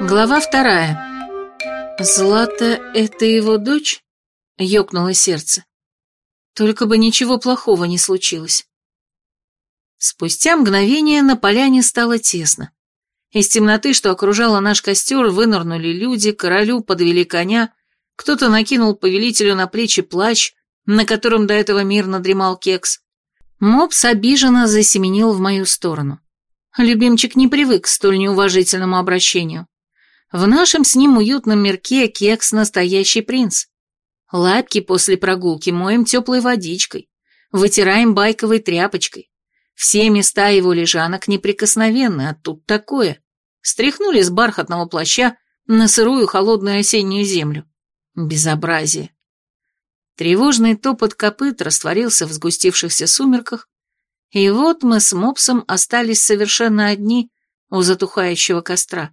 Глава вторая. «Злата — это его дочь?» — ёкнуло сердце. Только бы ничего плохого не случилось. Спустя мгновение на поляне стало тесно. Из темноты, что окружала наш костер, вынырнули люди, королю подвели коня, кто-то накинул повелителю на плечи плащ, на котором до этого мирно дремал кекс. Мопс обиженно засеменил в мою сторону. Любимчик не привык к столь неуважительному обращению. В нашем с ним уютном мирке кекс настоящий принц. Лапки после прогулки моем теплой водичкой, вытираем байковой тряпочкой. Все места его лежанок неприкосновенны, а тут такое. Стряхнули с бархатного плаща на сырую холодную осеннюю землю. Безобразие. Тревожный топот копыт растворился в сгустившихся сумерках, и вот мы с Мопсом остались совершенно одни у затухающего костра.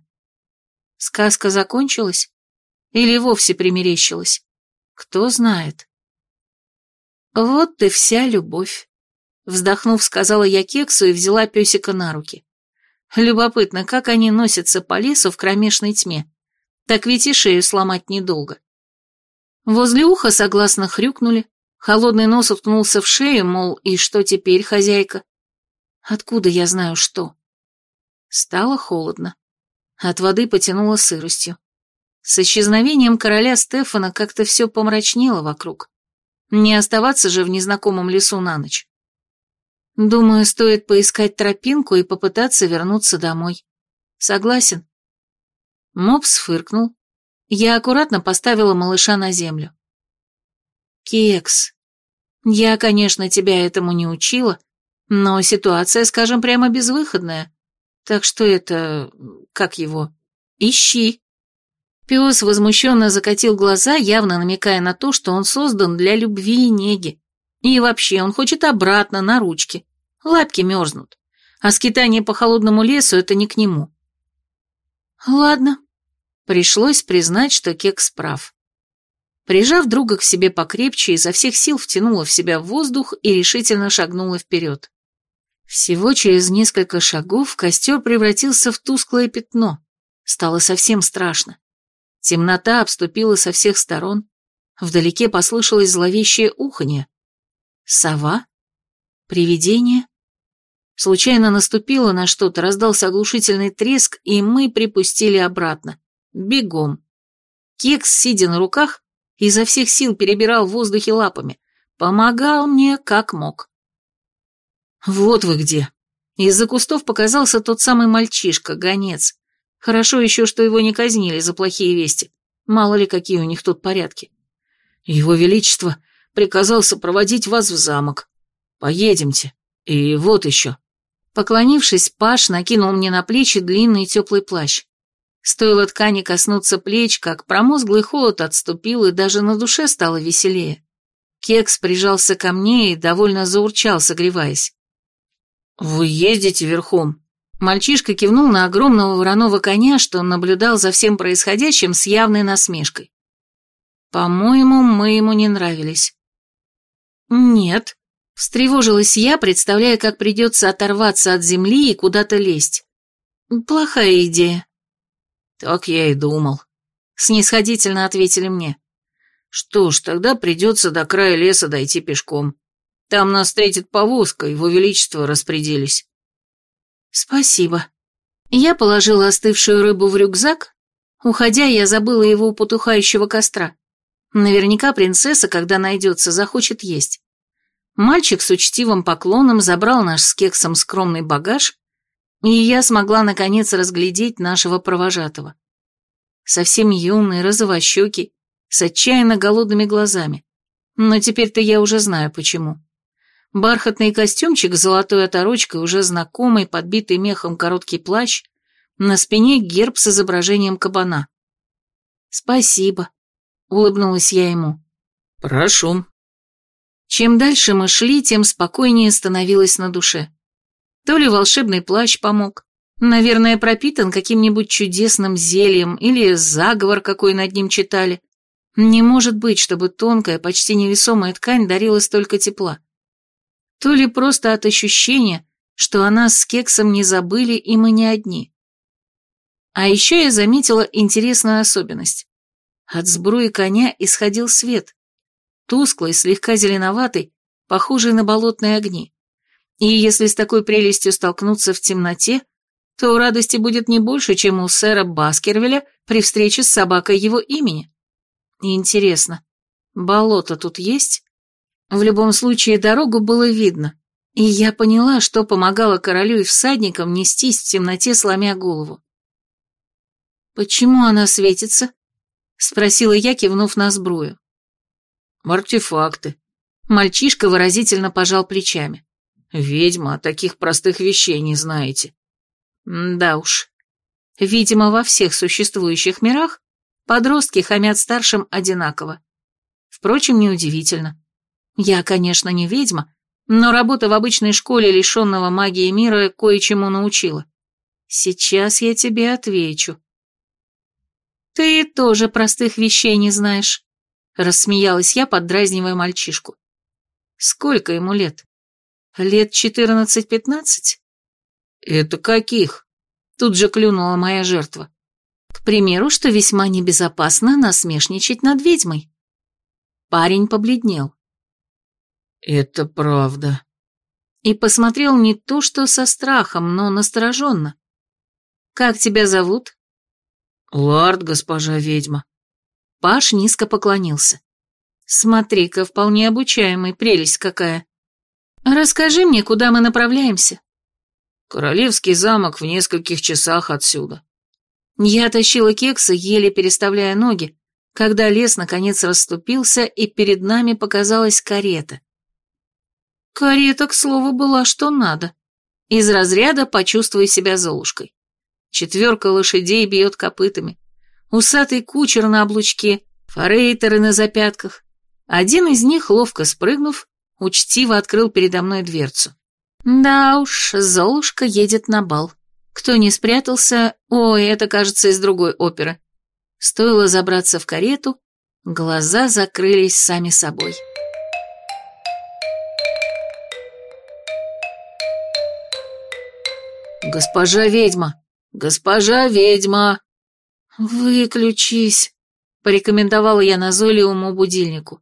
Сказка закончилась? Или вовсе примерещилась? Кто знает. Вот и вся любовь. Вздохнув, сказала я кексу и взяла песика на руки. Любопытно, как они носятся по лесу в кромешной тьме. Так ведь и шею сломать недолго. Возле уха согласно хрюкнули, холодный нос уткнулся в шею, мол, и что теперь, хозяйка? Откуда я знаю что? Стало холодно. От воды потянуло сыростью. С исчезновением короля Стефана как-то все помрачнело вокруг. Не оставаться же в незнакомом лесу на ночь. Думаю, стоит поискать тропинку и попытаться вернуться домой. Согласен? Мопс фыркнул. Я аккуратно поставила малыша на землю. Кекс, я, конечно, тебя этому не учила, но ситуация, скажем прямо, безвыходная. Так что это... как его? Ищи. Пес возмущенно закатил глаза, явно намекая на то, что он создан для любви и неги. И вообще, он хочет обратно, на ручки. Лапки мерзнут. А скитание по холодному лесу — это не к нему. Ладно. Пришлось признать, что Кекс прав. Прижав друга к себе покрепче, изо всех сил втянула в себя воздух и решительно шагнула вперед. Всего через несколько шагов костер превратился в тусклое пятно. Стало совсем страшно. Темнота обступила со всех сторон. Вдалеке послышалось зловещее уханье. Сова? Привидение? Случайно наступило на что-то, раздался оглушительный треск, и мы припустили обратно. Бегом. Кекс, сидя на руках, изо всех сил перебирал в воздухе лапами. Помогал мне, как мог. «Вот вы где!» Из-за кустов показался тот самый мальчишка, гонец. Хорошо еще, что его не казнили за плохие вести. Мало ли, какие у них тут порядки. Его Величество приказал сопроводить вас в замок. Поедемте. И вот еще. Поклонившись, Паш накинул мне на плечи длинный теплый плащ. Стоило ткани коснуться плеч, как промозглый холод отступил, и даже на душе стало веселее. Кекс прижался ко мне и довольно заурчал, согреваясь. «Вы ездите верхом?» Мальчишка кивнул на огромного вороного коня, что он наблюдал за всем происходящим с явной насмешкой. «По-моему, мы ему не нравились». «Нет», — встревожилась я, представляя, как придется оторваться от земли и куда-то лезть. «Плохая идея». «Так я и думал», — снисходительно ответили мне. «Что ж, тогда придется до края леса дойти пешком. Там нас встретит повозка, его величество распределись». «Спасибо». Я положила остывшую рыбу в рюкзак. Уходя, я забыла его у потухающего костра. Наверняка принцесса, когда найдется, захочет есть. Мальчик с учтивым поклоном забрал наш с кексом скромный багаж, и я смогла наконец разглядеть нашего провожатого. Совсем юный, розовощекий, с отчаянно голодными глазами. Но теперь-то я уже знаю, почему. Бархатный костюмчик с золотой оторочкой, уже знакомый, подбитый мехом короткий плащ, на спине герб с изображением кабана. «Спасибо», — улыбнулась я ему. «Прошу». Чем дальше мы шли, тем спокойнее становилось на душе. То ли волшебный плащ помог, наверное, пропитан каким-нибудь чудесным зельем или заговор какой над ним читали. Не может быть, чтобы тонкая, почти невесомая ткань дарила столько тепла то ли просто от ощущения, что о нас с кексом не забыли и мы не одни. А еще я заметила интересную особенность. От сбруи коня исходил свет, тусклый, слегка зеленоватый, похожий на болотные огни. И если с такой прелестью столкнуться в темноте, то радости будет не больше, чем у сэра Баскервилля при встрече с собакой его имени. Интересно, болото тут есть? В любом случае, дорогу было видно, и я поняла, что помогало королю и всадникам нестись в темноте, сломя голову. «Почему она светится?» — спросила я, кивнув на сбрую. «Артефакты». Мальчишка выразительно пожал плечами. «Ведьма, таких простых вещей не знаете». Да уж. Видимо, во всех существующих мирах подростки хамят старшим одинаково. Впрочем, неудивительно. Я, конечно, не ведьма, но работа в обычной школе лишенного магии мира кое-чему научила. Сейчас я тебе отвечу. Ты тоже простых вещей не знаешь, рассмеялась я, поддразнивая мальчишку. Сколько ему лет? Лет четырнадцать-пятнадцать? «Это каких?» Тут же клюнула моя жертва. К примеру, что весьма небезопасно насмешничать над ведьмой. Парень побледнел. «Это правда». И посмотрел не то что со страхом, но настороженно. «Как тебя зовут?» «Лард, госпожа ведьма». Паш низко поклонился. «Смотри-ка, вполне обучаемый, прелесть какая. Расскажи мне, куда мы направляемся?» Королевский замок в нескольких часах отсюда. Я тащила кекса, еле переставляя ноги, когда лес наконец расступился, и перед нами показалась карета. Карета, к слову, была что надо. Из разряда «почувствуй себя золушкой». Четверка лошадей бьет копытами. Усатый кучер на облучке, форейтеры на запятках. Один из них, ловко спрыгнув, учтиво открыл передо мной дверцу. Да уж, Золушка едет на бал. Кто не спрятался, ой, это, кажется, из другой оперы. Стоило забраться в карету, глаза закрылись сами собой. «Госпожа ведьма! Госпожа ведьма!» «Выключись!» — порекомендовала я назойливому будильнику.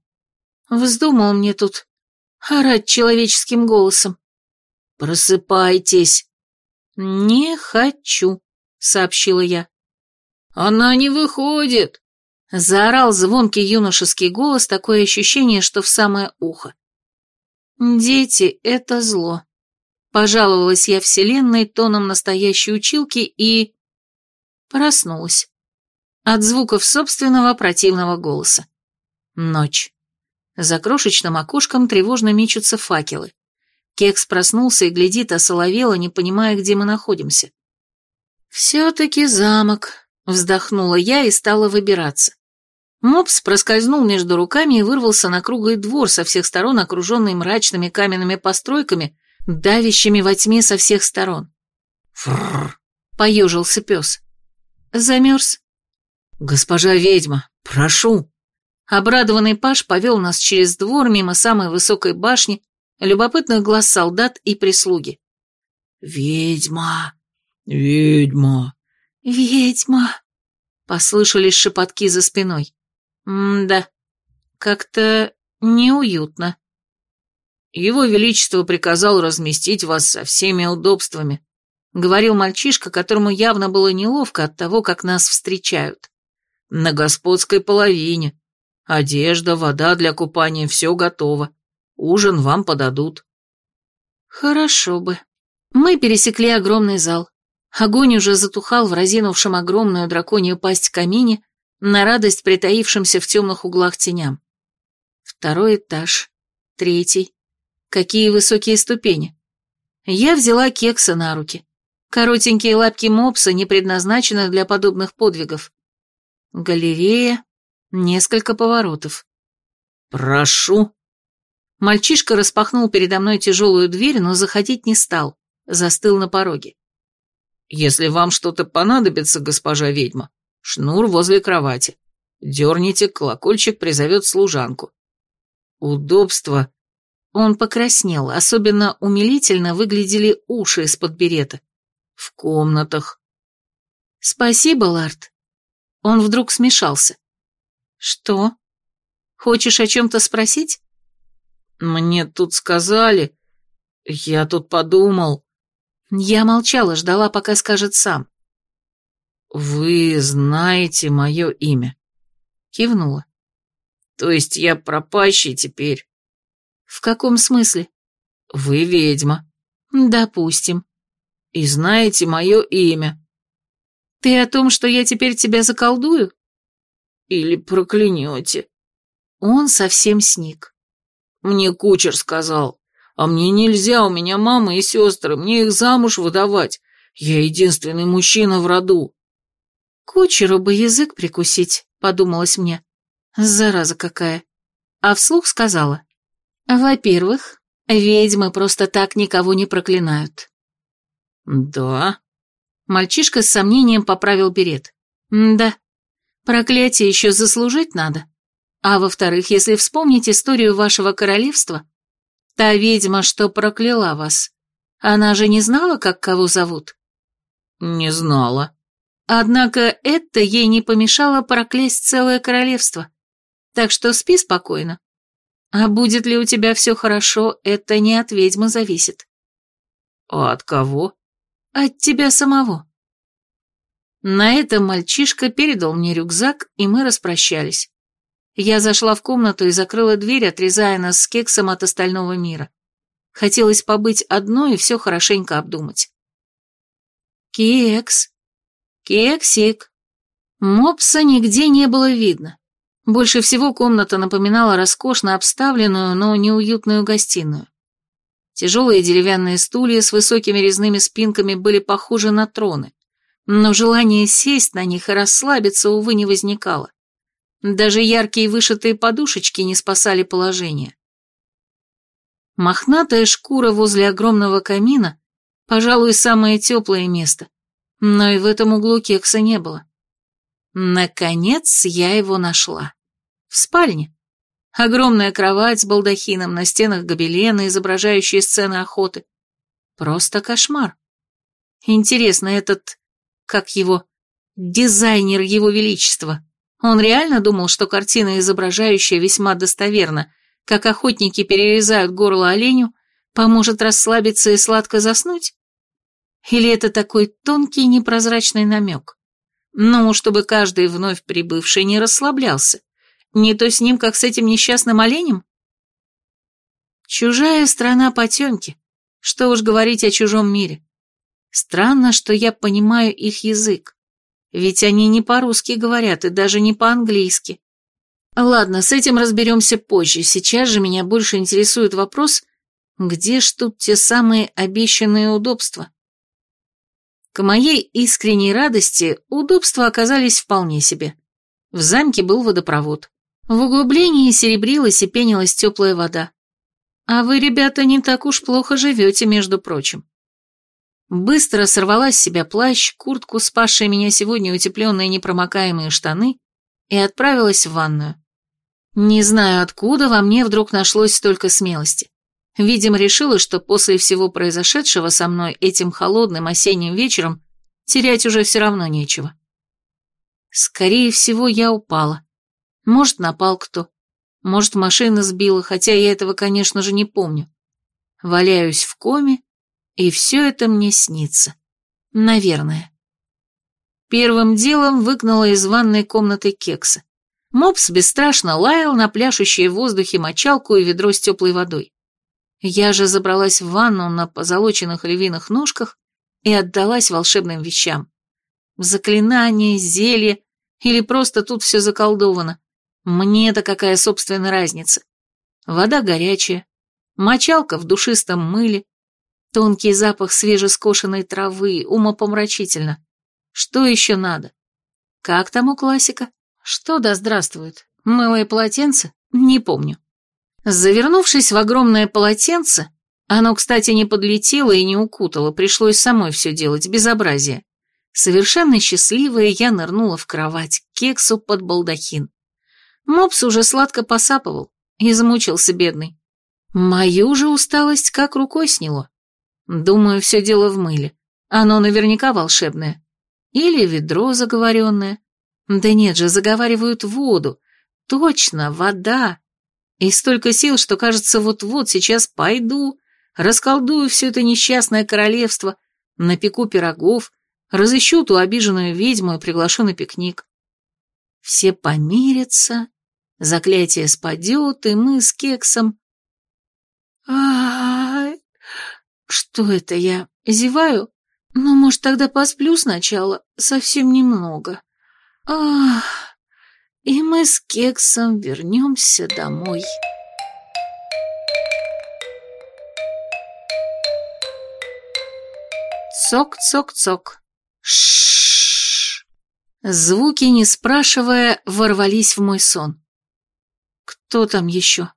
Вздумал мне тут орать человеческим голосом. «Просыпайтесь!» «Не хочу», — сообщила я. «Она не выходит!» Заорал звонкий юношеский голос, такое ощущение, что в самое ухо. «Дети — это зло», — пожаловалась я вселенной тоном настоящей училки и... Проснулась. От звуков собственного противного голоса. Ночь. За крошечным окошком тревожно мечутся факелы. Кекс проснулся и глядит, осоловело, не понимая, где мы находимся. «Все-таки замок», — вздохнула я и стала выбираться. Мопс проскользнул между руками и вырвался на круглый двор со всех сторон, окруженный мрачными каменными постройками, давящими во тьме со всех сторон. «Фрррр!» — поежился пес. «Замерз?» «Госпожа ведьма, прошу!» Обрадованный Паш повел нас через двор мимо самой высокой башни, любопытных глаз солдат и прислуги. «Ведьма! Ведьма! Ведьма!» Послышались шепотки за спиной. «М-да, как-то неуютно». «Его Величество приказал разместить вас со всеми удобствами», — говорил мальчишка, которому явно было неловко от того, как нас встречают. «На господской половине. Одежда, вода для купания, все готово. Ужин вам подадут». «Хорошо бы». Мы пересекли огромный зал. Огонь уже затухал в разинувшем огромную драконью пасть камине, на радость притаившимся в темных углах теням. Второй этаж, третий. Какие высокие ступени. Я взяла кекса на руки. Коротенькие лапки мопса не предназначены для подобных подвигов. Галерея, несколько поворотов. «Прошу», Мальчишка распахнул передо мной тяжелую дверь, но заходить не стал, застыл на пороге. «Если вам что-то понадобится, госпожа ведьма, шнур возле кровати. Дерните, колокольчик призовет служанку. Удобство...» Он покраснел, особенно умилительно выглядели уши из-под берета. «В комнатах». Спасибо, Ларт. Он вдруг смешался. Что? Хочешь о чем-то спросить? Мне тут сказали. Я тут подумал. Я молчала, ждала, пока скажет сам. Вы знаете мое имя. Кивнула. То есть я пропащий теперь? В каком смысле? Вы ведьма. Допустим. И знаете мое имя. Ты о том, что я теперь тебя заколдую? Или проклянете. Он совсем сник. Мне кучер сказал. А мне нельзя, у меня мама и сестры, мне их замуж выдавать. Я единственный мужчина в роду. Кучеру бы язык прикусить, подумалось мне. Зараза какая. А вслух сказала. Во-первых, ведьмы просто так никого не проклинают. Да? Мальчишка с сомнением поправил берет. Да. Проклятие еще заслужить надо. А во-вторых, если вспомнить историю вашего королевства, та ведьма, что прокляла вас, она же не знала, как кого зовут? Не знала. Однако это ей не помешало проклясть целое королевство. Так что спи спокойно. А будет ли у тебя все хорошо, это не от ведьмы зависит. А от кого? От тебя самого. На этом мальчишка передал мне рюкзак, и мы распрощались. Я зашла в комнату и закрыла дверь, отрезая нас с кексом от остального мира. Хотелось побыть одной и все хорошенько обдумать. Кекс. Кексик. Мопса нигде не было видно. Больше всего комната напоминала роскошно обставленную, но неуютную гостиную. Тяжелые деревянные стулья с высокими резными спинками были похожи на троны, но желание сесть на них и расслабиться, увы, не возникало. Даже яркие вышитые подушечки не спасали положение. Мохнатая шкура возле огромного камина, пожалуй, самое теплое место, но и в этом углу кекса не было. Наконец я его нашла. В спальне. Огромная кровать с балдахином, на стенах гобелены, изображающие сцены охоты. Просто кошмар. Интересно, этот, как его, дизайнер его величества, он реально думал, что картина, изображающая весьма достоверно, как охотники перерезают горло оленю, поможет расслабиться и сладко заснуть? Или это такой тонкий непрозрачный намек? Ну, чтобы каждый вновь прибывший не расслаблялся. Не то с ним, как с этим несчастным оленем? Чужая страна потемки. Что уж говорить о чужом мире. Странно, что я понимаю их язык. Ведь они не по-русски говорят и даже не по-английски. Ладно, с этим разберемся позже. Сейчас же меня больше интересует вопрос, где ж тут те самые обещанные удобства? К моей искренней радости удобства оказались вполне себе. В замке был водопровод. В углублении серебрилась и пенилась теплая вода. А вы, ребята, не так уж плохо живете, между прочим. Быстро сорвала с себя плащ, куртку, спасшие меня сегодня утепленные непромокаемые штаны, и отправилась в ванную. Не знаю, откуда во мне вдруг нашлось столько смелости. Видимо, решила, что после всего произошедшего со мной этим холодным осенним вечером терять уже все равно нечего. Скорее всего, я упала. Может, напал кто. Может, машина сбила, хотя я этого, конечно же, не помню. Валяюсь в коме, и все это мне снится. Наверное. Первым делом выгнала из ванной комнаты кекса. Мопс бесстрашно лаял на пляшущие в воздухе мочалку и ведро с теплой водой. Я же забралась в ванну на позолоченных львиных ножках и отдалась волшебным вещам. В заклинание, зелье или просто тут все заколдовано. Мне-то какая, собственно, разница? Вода горячая, мочалка в душистом мыле, тонкий запах свежескошенной травы, умопомрачительно. Что еще надо? Как там у классика? Что да здравствует? Мыло и полотенце? Не помню. Завернувшись в огромное полотенце, оно, кстати, не подлетело и не укутало, пришлось самой все делать, безобразие. Совершенно счастливая, я нырнула в кровать, кексу под балдахин. Мопс уже сладко посапывал, измучился бедный. Мою же усталость как рукой сняло. Думаю, все дело в мыле. Оно наверняка волшебное. Или ведро заговоренное. Да нет же, заговаривают воду. Точно, вода. И столько сил, что кажется, вот-вот сейчас пойду, расколдую все это несчастное королевство, напеку пирогов, разыщу ту обиженную ведьму и приглашу на пикник. Все помирятся, заклятие спадет, и мы с кексом... а, Что это я? Зеваю? Ну, может, тогда посплю сначала? Совсем немного. Ах... И мы с кексом вернемся домой. Цок-цок-цок. Звуки, не спрашивая, ворвались в мой сон. Кто там еще?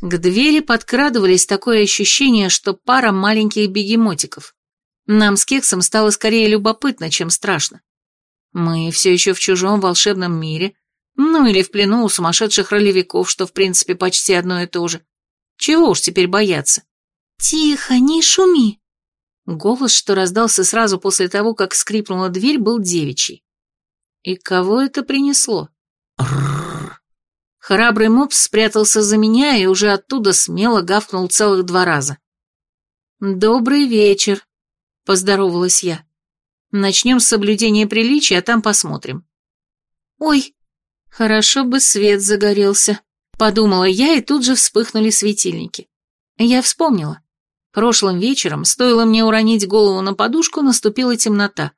К двери подкрадывались такое ощущение, что пара маленьких бегемотиков. Нам с Кексом стало скорее любопытно, чем страшно. Мы все еще в чужом волшебном мире, ну или в плену у сумасшедших ролевиков, что в принципе почти одно и то же. Чего уж теперь бояться? «Тихо, не шуми!» Голос, что раздался сразу после того, как скрипнула дверь, был девичий. И кого это принесло? Храбрый мопс спрятался за меня и уже оттуда смело гавкнул целых два раза. «Добрый вечер», — поздоровалась я. «Начнем с соблюдения приличия, а там посмотрим». «Ой, хорошо бы свет загорелся», — подумала я, и тут же вспыхнули светильники. Я вспомнила. Прошлым вечером, стоило мне уронить голову на подушку, наступила темнота.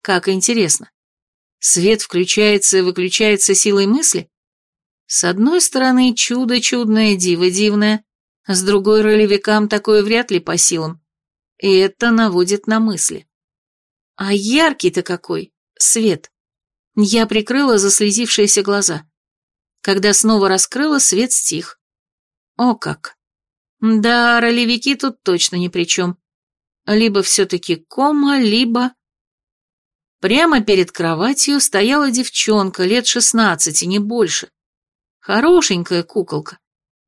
Как интересно. Свет включается и выключается силой мысли? С одной стороны, чудо чудное, диво дивное, с другой ролевикам такое вряд ли по силам. И это наводит на мысли. А яркий-то какой, свет. Я прикрыла заслезившиеся глаза. Когда снова раскрыла, свет стих. О как! Да, ролевики тут точно ни при чем. Либо все-таки кома, либо... Прямо перед кроватью стояла девчонка лет шестнадцати, не больше. Хорошенькая куколка.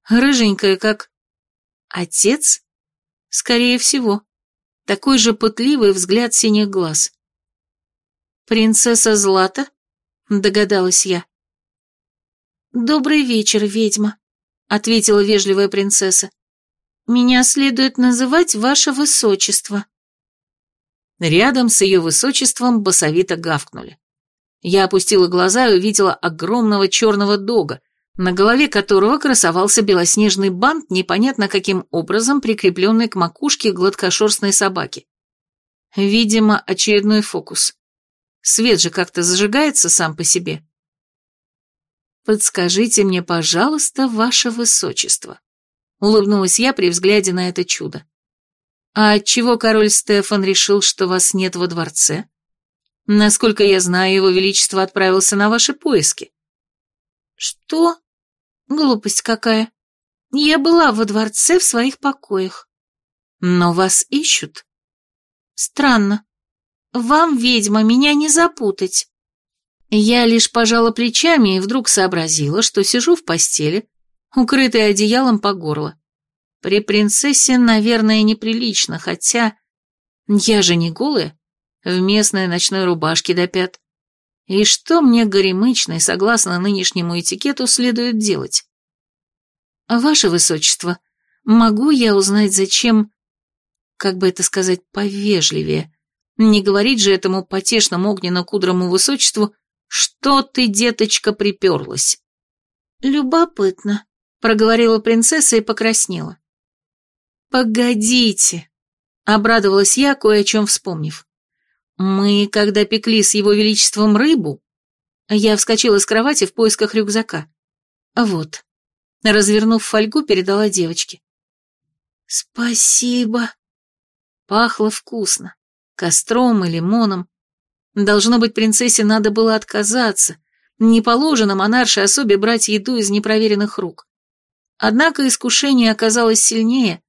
Рыженькая, как... Отец? Скорее всего. Такой же пытливый взгляд синих глаз. «Принцесса Злата?» — догадалась я. «Добрый вечер, ведьма», — ответила вежливая принцесса. Меня следует называть ваше высочество». Рядом с ее высочеством басовито гавкнули. Я опустила глаза и увидела огромного черного дога, на голове которого красовался белоснежный бант, непонятно каким образом прикрепленный к макушке гладкошерстной собаки. Видимо, очередной фокус. Свет же как-то зажигается сам по себе. «Подскажите мне, пожалуйста, ваше высочество», улыбнулась я при взгляде на это чудо. А отчего король Стефан решил, что вас нет во дворце? Насколько я знаю, его величество отправился на ваши поиски. Что? Глупость какая. Я была во дворце в своих покоях. Но вас ищут. Странно. Вам, ведьма, меня не запутать. Я лишь пожала плечами и вдруг сообразила, что сижу в постели, укрытая одеялом по горло. При принцессе, наверное, неприлично, хотя... Я же не голая, в местной ночной рубашке до пят. И что мне горемычной, согласно нынешнему этикету, следует делать? Ваше Высочество, могу я узнать, зачем... Как бы это сказать повежливее? Не говорить же этому потешному огненно-кудрому высочеству, что ты, деточка, приперлась. Любопытно, проговорила принцесса и покраснела. «Погодите!» — обрадовалась я, кое о чем вспомнив. «Мы, когда пекли с его величеством рыбу...» Я вскочила с кровати в поисках рюкзака. «Вот». Развернув фольгу, передала девочке. «Спасибо». Пахло вкусно. Костром и лимоном. Должно быть, принцессе надо было отказаться. Не положено монаршей особе брать еду из непроверенных рук. Однако искушение оказалось сильнее,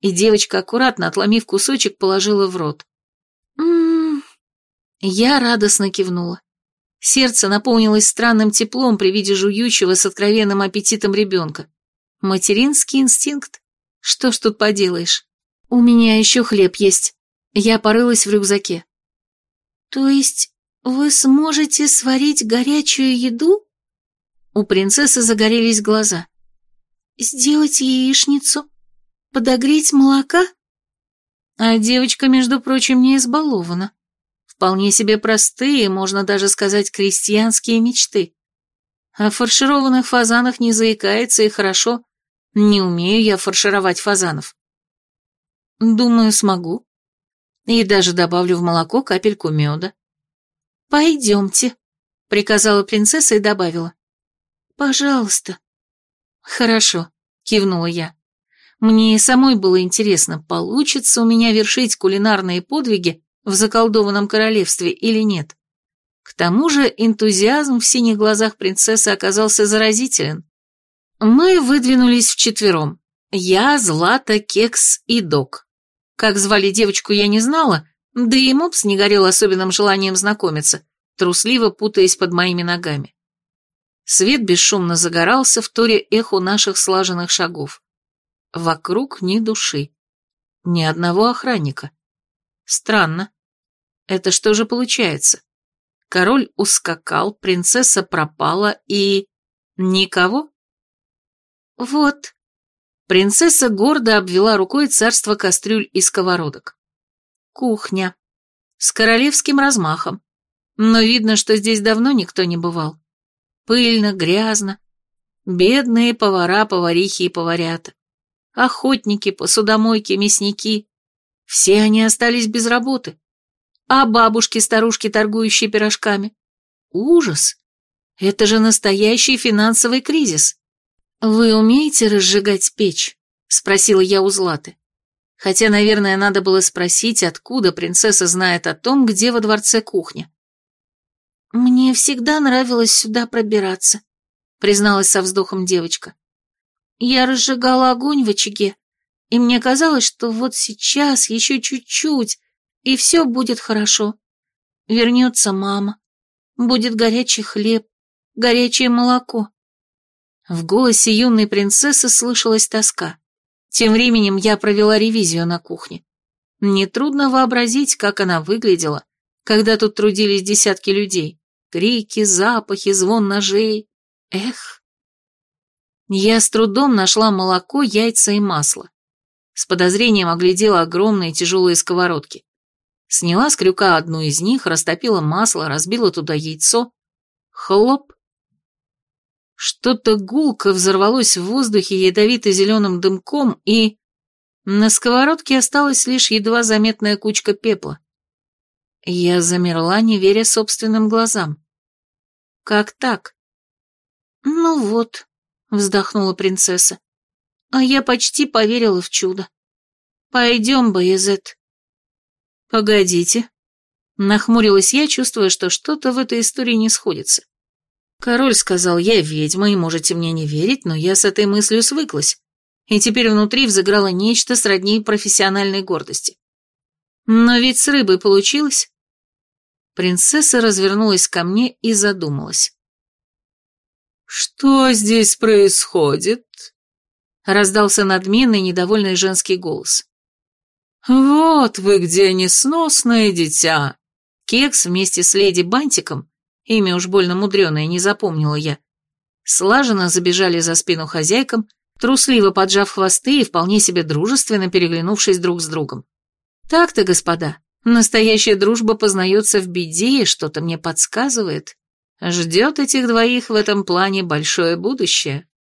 и девочка, аккуратно отломив кусочек, положила в рот. «М-м-м...» Я радостно кивнула. Сердце наполнилось странным теплом при виде жующего с откровенным аппетитом ребенка. Материнский инстинкт? Что ж тут поделаешь? У меня еще хлеб есть. Я порылась в рюкзаке. То есть «Вы сможете сварить горячую еду?» У принцессы загорелись глаза. «Сделать яичницу? Подогреть молока?» А девочка, между прочим, не избалована. Вполне себе простые, можно даже сказать, крестьянские мечты. О фаршированных фазанах не заикается и хорошо. Не умею я фаршировать фазанов. Думаю, смогу. И даже добавлю в молоко капельку меда. «Пойдемте», — приказала принцесса и добавила. «Пожалуйста». «Хорошо», — кивнула я. Мне и самой было интересно, получится у меня вершить кулинарные подвиги в заколдованном королевстве или нет. К тому же энтузиазм в синих глазах принцессы оказался заразителен. Мы выдвинулись вчетвером. Я, Злата, Кекс и Док. Как звали девочку, я не знала, да и Мопс не горел особенным желанием знакомиться, трусливо путаясь под моими ногами. Свет бесшумно загорался в торе эху наших слаженных шагов. Вокруг ни души. Ни одного охранника. Странно. Это что же получается? Король ускакал, принцесса пропала и... Никого? Вот. Принцесса гордо обвела рукой царство кастрюль и сковородок. Кухня. С королевским размахом. Но видно, что здесь давно никто не бывал. Пыльно, грязно. Бедные повара, поварихи и поварята. Охотники, посудомойки, мясники. Все они остались без работы. А бабушки-старушки, торгующие пирожками? Ужас! Это же настоящий финансовый кризис. «Вы умеете разжигать печь?» — спросила я у Златы. Хотя, наверное, надо было спросить, откуда принцесса знает о том, где во дворце кухня. «Мне всегда нравилось сюда пробираться», — призналась со вздохом девочка. «Я разжигала огонь в очаге, и мне казалось, что вот сейчас, еще чуть-чуть, и все будет хорошо. Вернется мама, будет горячий хлеб, горячее молоко». В голосе юной принцессы слышалась тоска. Тем временем я провела ревизию на кухне. Нетрудно вообразить, как она выглядела, когда тут трудились десятки людей. Крики, запахи, звон ножей. Эх. Я с трудом нашла молоко, яйца и масло. С подозрением оглядела огромные тяжелые сковородки. Сняла с крюка одну из них, растопила масло, разбила туда яйцо. Хлоп. Что-то гулко взорвалось в воздухе ядовито-зеленым дымком, и... На сковородке осталась лишь едва заметная кучка пепла. Я замерла, не веря собственным глазам. Как так? Ну вот, вздохнула принцесса. А я почти поверила в чудо. Пойдем, Боязет. Погодите. Нахмурилась я, чувствуя, что что-то в этой истории не сходится. Король сказал, я ведьма, и можете мне не верить, но я с этой мыслью свыклась. И теперь внутри взыграло нечто сродни профессиональной гордости. Но ведь с рыбой получилось. Принцесса развернулась ко мне и задумалась. «Что здесь происходит?» Раздался надменный, недовольный женский голос. «Вот вы где несносное дитя!» Кекс вместе с леди Бантиком, имя уж больно мудреное, не запомнила я, слаженно забежали за спину хозяйкам, трусливо поджав хвосты и вполне себе дружественно переглянувшись друг с другом. «Так-то, господа, Настоящая дружба познается в беде, и что-то мне подсказывает. Ждет этих двоих в этом плане большое будущее.